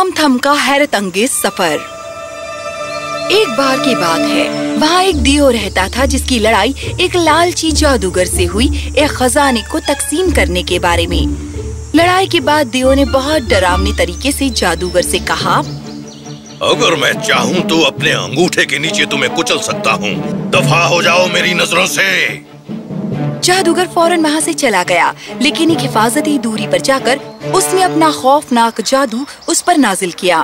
Tom थम का हैरत अंगेज सफ़र। एक बार की बात है, वहाँ एक दियो रहता था जिसकी लड़ाई एक लालची जादूगर से हुई, एक खजाने को तकसीम करने के बारे में। लड़ाई के बाद दियो ने बहुत डरावने तरीके से जादूगर से कहा, अगर मैं चाहूँ तो अपने अंगूठे के नीचे तुम्हें कुचल सकता हूँ। दफ़ा हो जाओ मेरी नज़रों से! जादूगर फ़ौरन वहाँ से चला गया लेकिन एक हिफाजती दूरी पर जाकर उसने अपना खौफनाक जादू उस पर नाजिल किया।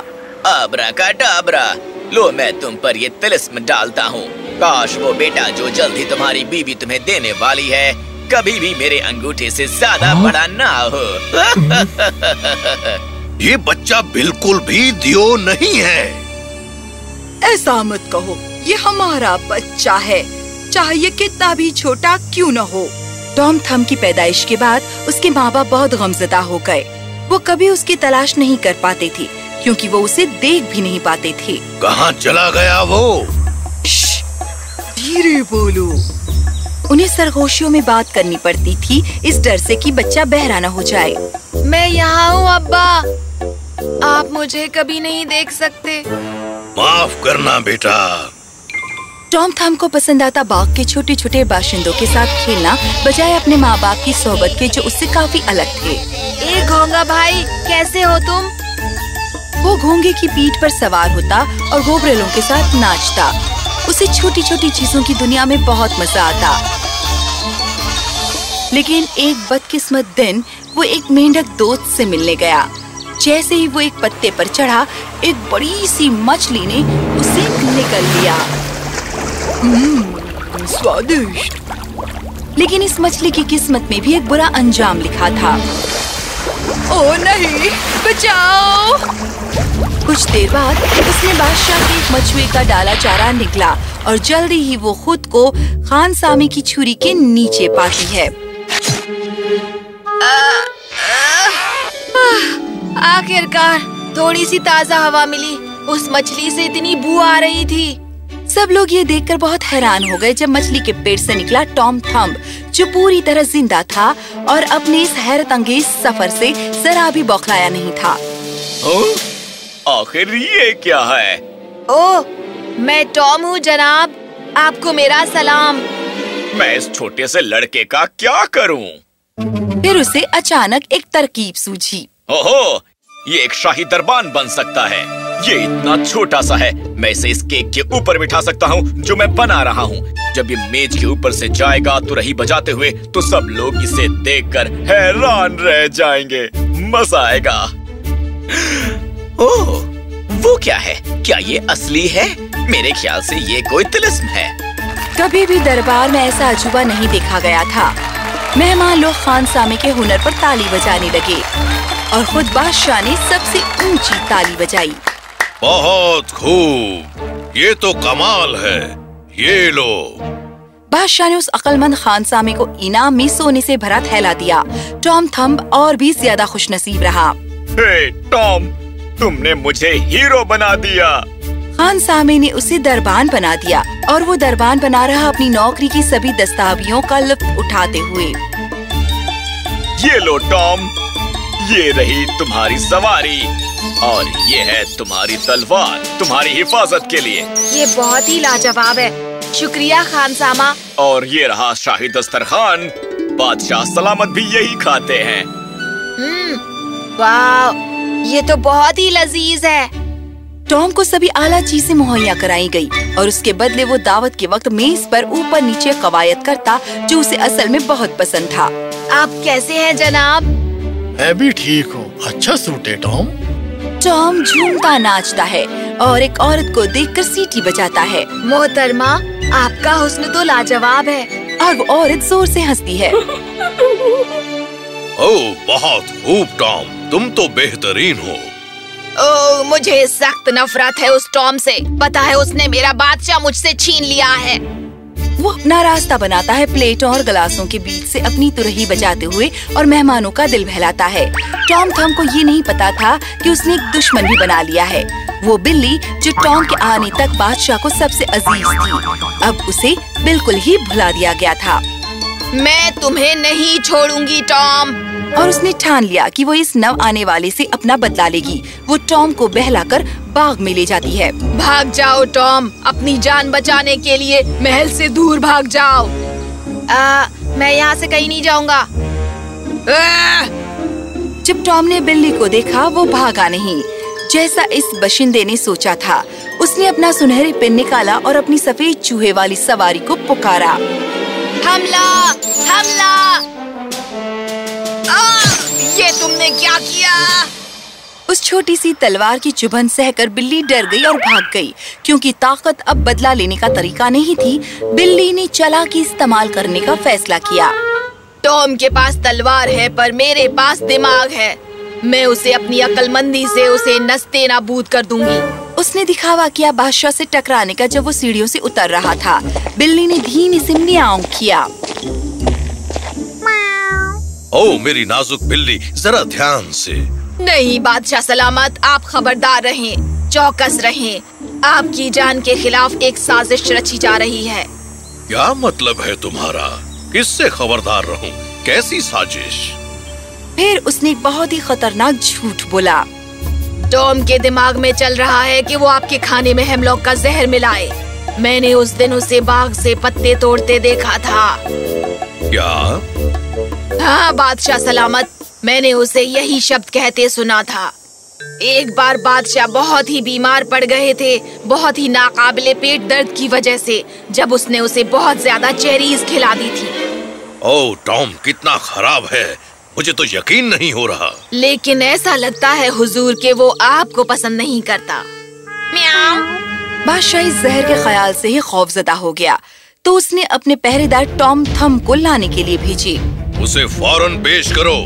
आबरा का डाबरा लो मैं तुम पर ये तिलिस्म डालता हूँ। काश वो बेटा जो जल्द ही तुम्हारी बीवी तुम्हें देने वाली है कभी भी मेरे अंगूठे से ज़्यादा बड़ा ना हो। ये बच्चा बिल्कुल भी दियो नहीं है। ऐसा मत कहो ये हमारा बच्चा है। चाहे ये कितना भी छोटा क्यों न हो। टॉम थम की पैदाइश के बाद उसके माँ बाप बहुत गमजदा हो गए। वो कभी उसकी तलाश नहीं कर पाते थे क्योंकि वो उसे देख भी नहीं पाते थे। कहाँ चला गया वो? धीरे बोलो। उन्हें सरगोशियों में बात करनी पड़ती थी इस डर से कि बच्चा बहरा न हो जाए। मैं यहाँ हूँ अब्बा। आप मुझे कभी नहीं देख सकते। माफ़ करना बेटा। टॉम थम को पसंद आता बाग के छोटे छोटे बाशिंदों के साथ खेलना बजाय अपने माँ बाप की सोहबत के जो उससे काफ़ी अलग थे। ए घोंगा भाई कैसे हो तुम? वो घोंगे की पीठ पर सवार होता और गोबरेलों के साथ नाचता। उसे छोटी छोटी चीज़ों की दुनिया में बहुत मज़ा आता। लेकिन एक बदकिस्मत दिन वो एक मेंढक दोस्त से मिलने गया। जैसे ही वो एक पत्ते पर चढ़ा एक बड़ी सी मछली ने उसे निकल लिया। स्वादिष्ट। लेकिन इस मछली की किस्मत में भी एक बुरा अंजाम लिखा था। ओ नहीं बचाओ। कुछ देर बाद उसने बादशाह के एक मछुए का डाला चारा निकला और जल्दी ही वो खुद को खान सामी की छुरी के नीचे पाती है। आखिरकार थोड़ी सी ताज़ा हवा मिली। उस मछली से इतनी बू आ रही थी। सब लोग ये देखकर बहुत हैरान हो गए जब मछली के पेट से निकला टॉम थम्ब जो पूरी तरह ज़िंदा था और अपने इस हैरत अंगेज सफ़र से जरा भी बौखलाया नहीं था। आखिर ये क्या है? ओ मैं टॉम हूँ जनाब। आपको मेरा सलाम। मैं इस छोटे से लड़के का क्या करूँ? फिर उसे अचानक एक तरकीब सूझी। ओहो ये एक शाही दरबान बन सकता है। ये इतना छोटा सा है। मैं इसे इस केक के ऊपर बिठा सकता हूँ, जो मैं बना रहा हूँ। जब ये मेज के ऊपर से जाएगा तो रही बजाते हुए तो सब लोग इसे देखकर हैरान रह जाएँगे। मज़ा आएगा। ओह, वो क्या है? क्या ये असली है? मेरे ख्याल से ये कोई तिलिस्म है। कभी भी दरबार में ऐसा अजूबा नहीं देखा गया था। मेहमान लोग खान सामे के हुनर पर ताली बजाने लगे, और खुद बादशाह ने सबसे ऊँची ताली बजाई। बहुत खूब। ये तो कमाल है। ये लो। बादशाह ने उस अक्लमंद खान सामे को इनाम में सोने से भरा थैला दिया। टॉम थम्ब और भी ज़्यादा खुशनसीब रहा। हे टॉम तुमने मुझे हीरो बना दिया। खान सामे ने उसे दरबान बना दिया और वो दरबान बना रहा अपनी नौकरी की सभी दस्तावियों का लुत्फ उठाते हुए। ये लो टॉम ये रही तुम्हारी सवारी और ये है तुम्हारी तलवार तुम्हारी हिफाजत के लिए। ये बहुत ही लाजवाब है। शुक्रिया खान सामा और ये रहा शाही दस्तरखान बादशाह सलामत भी यही खाते हैं। हम्म वाह ये तो बहुत ही लजीज है। टॉम को सभी आला चीज़ें मुहैया कराई गई और उसके बदले वो दावत के वक्त मेज पर ऊपर नीचे कवायद करता जो उसे असल में बहुत पसंद था। आप कैसे हैं जनाब? मैं भी ठीक हूँ। अच्छा सूट है टॉम। टॉम झूमता नाचता है और एक औरत को देखकर सीटी बजाता है। मोहतरमा आपका हुस्न तो लाजवाब है। और वो औरत ज़ोर से हंसती है। ओह बहुत खूब टॉम। तुम तो बेहतरीन हो। ओ, मुझे सख्त नफरत है उस टॉम से। पता है उसने मेरा बादशाह मुझसे छीन लिया है। वो अपना रास्ता बनाता है प्लेटों और गलासों के बीच से अपनी तुरही बजाते हुए और मेहमानों का दिल बहलाता है। टॉम थम को ये नहीं पता था कि उसने एक दुश्मन भी बना लिया है। वो बिल्ली, जो टॉम के आने तक बादशाह को सबसे अज़ीज़ थी, अब उसे बिल्कुल ही भुला दिया गया था। मैं तुम्हें नहीं छोड़ूँगी, टॉम। और उसने ठान लिया कि वो इस नव आने वाले से अपना बदला लेगी। वो टॉम को बहलाकर बाग में ले जाती है। भाग जाओ टॉम। अपनी जान बचाने के लिए महल से दूर भाग जाओ। आ, मैं यहाँ से कहीं नहीं जाऊँगा! जब टॉम ने बिल्ली को देखा वो भागा नहीं। जैसा इस बशिंदे ने सोचा था उसने अपना सुनहरे पेन निकाला और अपनी सफ़ेद चूहे वाली सवारी को पुकारा। हमला! हमला! आ, ये तुमने क्या किया? उस छोटी सी तलवार की चुभन सहकर बिल्ली डर गई और भाग गई। क्योंकि ताकत अब बदला लेने का तरीका नहीं थी बिल्ली ने चालाकी इस्तेमाल करने का फैसला किया। टॉम के पास तलवार है पर मेरे पास दिमाग है। मैं उसे अपनी अकलमंदी से उसे नस्ते नाबूद कर दूँगी। उसने दिखावा किया बादशाह से टकराने का जब वो सीढ़ियों से उतर रहा था। बिल्ली ने धीमी से म्याऊं किया। ओ मेरी नाजुक बिल्ली जरा ध्यान से। नहीं बादशाह सलामत आप खबरदार रहें चौकस रहें। आपकी जान के खिलाफ एक साजिश रची जा रही है। क्या मतलब है तुम्हारा? किससे खबरदार रहूँ? कैसी साजिश? फिर उसने बहुत ही खतरनाक झूठ बोला। टॉम के दिमाग में चल रहा है कि वो आपके खाने में हेमलॉक का जहर मिलाए। मैंने उस दिन उसे बाग से पत्ते तोड़ते देखा था। क्या? हाँ बादशाह सलामत। मैंने उसे यही शब्द कहते सुना था। एक बार बादशाह बहुत ही बीमार पड़ गए थे बहुत ही नाकाबिले पेट दर्द की वजह से जब उसने उसे बहुत ज़्यादा चेरीज खिला दी थी। ओ टॉम कितना खराब है। मुझे तो यकीन नहीं हो रहा। लेकिन ऐसा लगता है हुजूर के वो आपको पसंद नहीं करता। बादशाह इस जहर के ख्याल से ही खौफजदा हो गया। तो उसने अपने पहरेदार टॉम थम को लाने के लिए भेजी। उसे फ़ौरन पेश करो।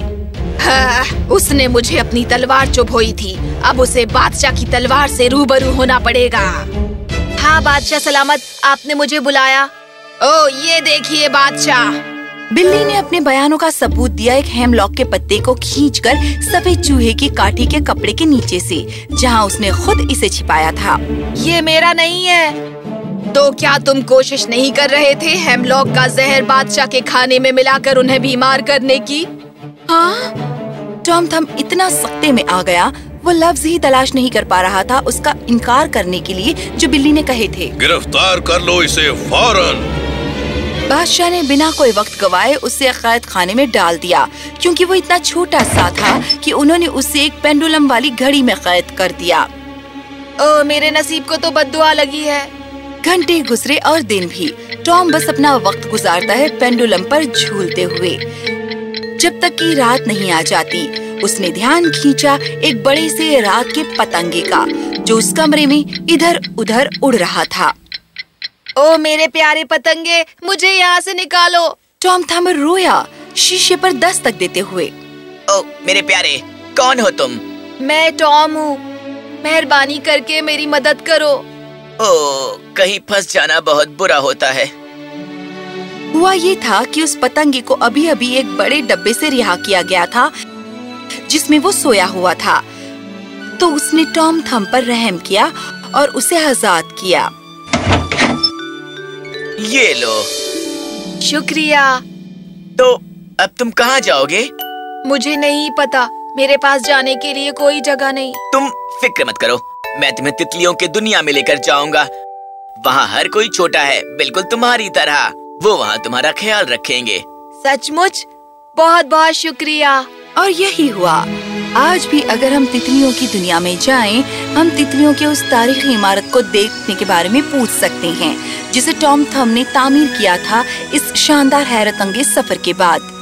हाँ, उसने मुझे अपनी तलवार चुभोई थी। अब उसे बादशाह की तलवार से रूबरू होना पड़ेगा। हाँ बादशाह सलामत आपने मुझे बुलाया? ओ ये देखिए बादशाह। बिल्ली ने अपने बयानों का सबूत दिया एक हेमलॉक के पत्ते को खींचकर सफ़ेद चूहे की काठी के कपड़े के नीचे से जहाँ उसने खुद इसे छिपाया था। ये मेरा नहीं है। तो क्या तुम कोशिश नहीं कर रहे थे हेमलॉक का जहर बादशाह के खाने में मिलाकर उन्हें बीमार करने की? हाँ टॉम थम इतना सख्ते में आ गया वो लफ्ज ही तलाश नहीं कर पा रहा था उसका इनकार करने के लिए जो बिल्ली ने कहे थे। गिरफ़्तार कर लो इसे फ़ौरन। बादशाह ने बिना कोई वक्त गवाए उसे कैद खाने में डाल दिया क्योंकि वो इतना छोटा सा था कि उन्होंने उसे एक पेंडुलम वाली घड़ी में कैद कर दिया। ओ मेरे नसीब को तो बददुआ लगी है। घंटे गुजरे और दिन भी। टॉम बस अपना वक्त गुजारता है पेंडुलम पर झूलते हुए। जब तक कि रात नहीं आ जाती उसने ध्यान खींचा एक बड़े से रात के पतंगे का जो उस कमरे में इधर उधर उड़ रहा था। ओ मेरे प्यारे पतंगे मुझे यहाँ से निकालो। टॉम थमर रोया शीशे पर दस्तक देते हुए। ओ मेरे प्यारे कौन हो तुम? मैं टॉम हूँ। मेहरबानी करके मेरी मदद करो। ओ कहीं फंस जाना बहुत बुरा होता है। हुआ ये था कि उस पतंगे को अभी अभी एक बड़े डब्बे से रिहा किया गया था जिसमें वो सोया हुआ था। तो उसने टॉम थम पर रहम किया और उसे आज़ाद किया। ये लो। शुक्रिया। तो अब तुम कहाँ जाओगे? मुझे नहीं पता। मेरे पास जाने के लिए कोई जगह नहीं। तुम फ़िक्र मत करो। मैं तुम्हें तितलियों के दुनिया में लेकर जाऊँगा। वहाँ हर कोई छोटा है बिल्कुल तुम्हारी तरह। वो वहाँ तुम्हारा ख्याल रखेंगे। सचमुच बहुत बहुत शुक्रिया। और यही हुआ। आज भी अगर हम तितलियों की दुनिया में जाएँ, हम तितलियों के उस तारीखी इमारत को देखने के बारे में पूछ सकते हैं जिसे टॉम थम ने तामीर किया था इस शानदार हैरत अंगेज सफ़र के बाद।